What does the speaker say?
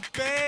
you bad.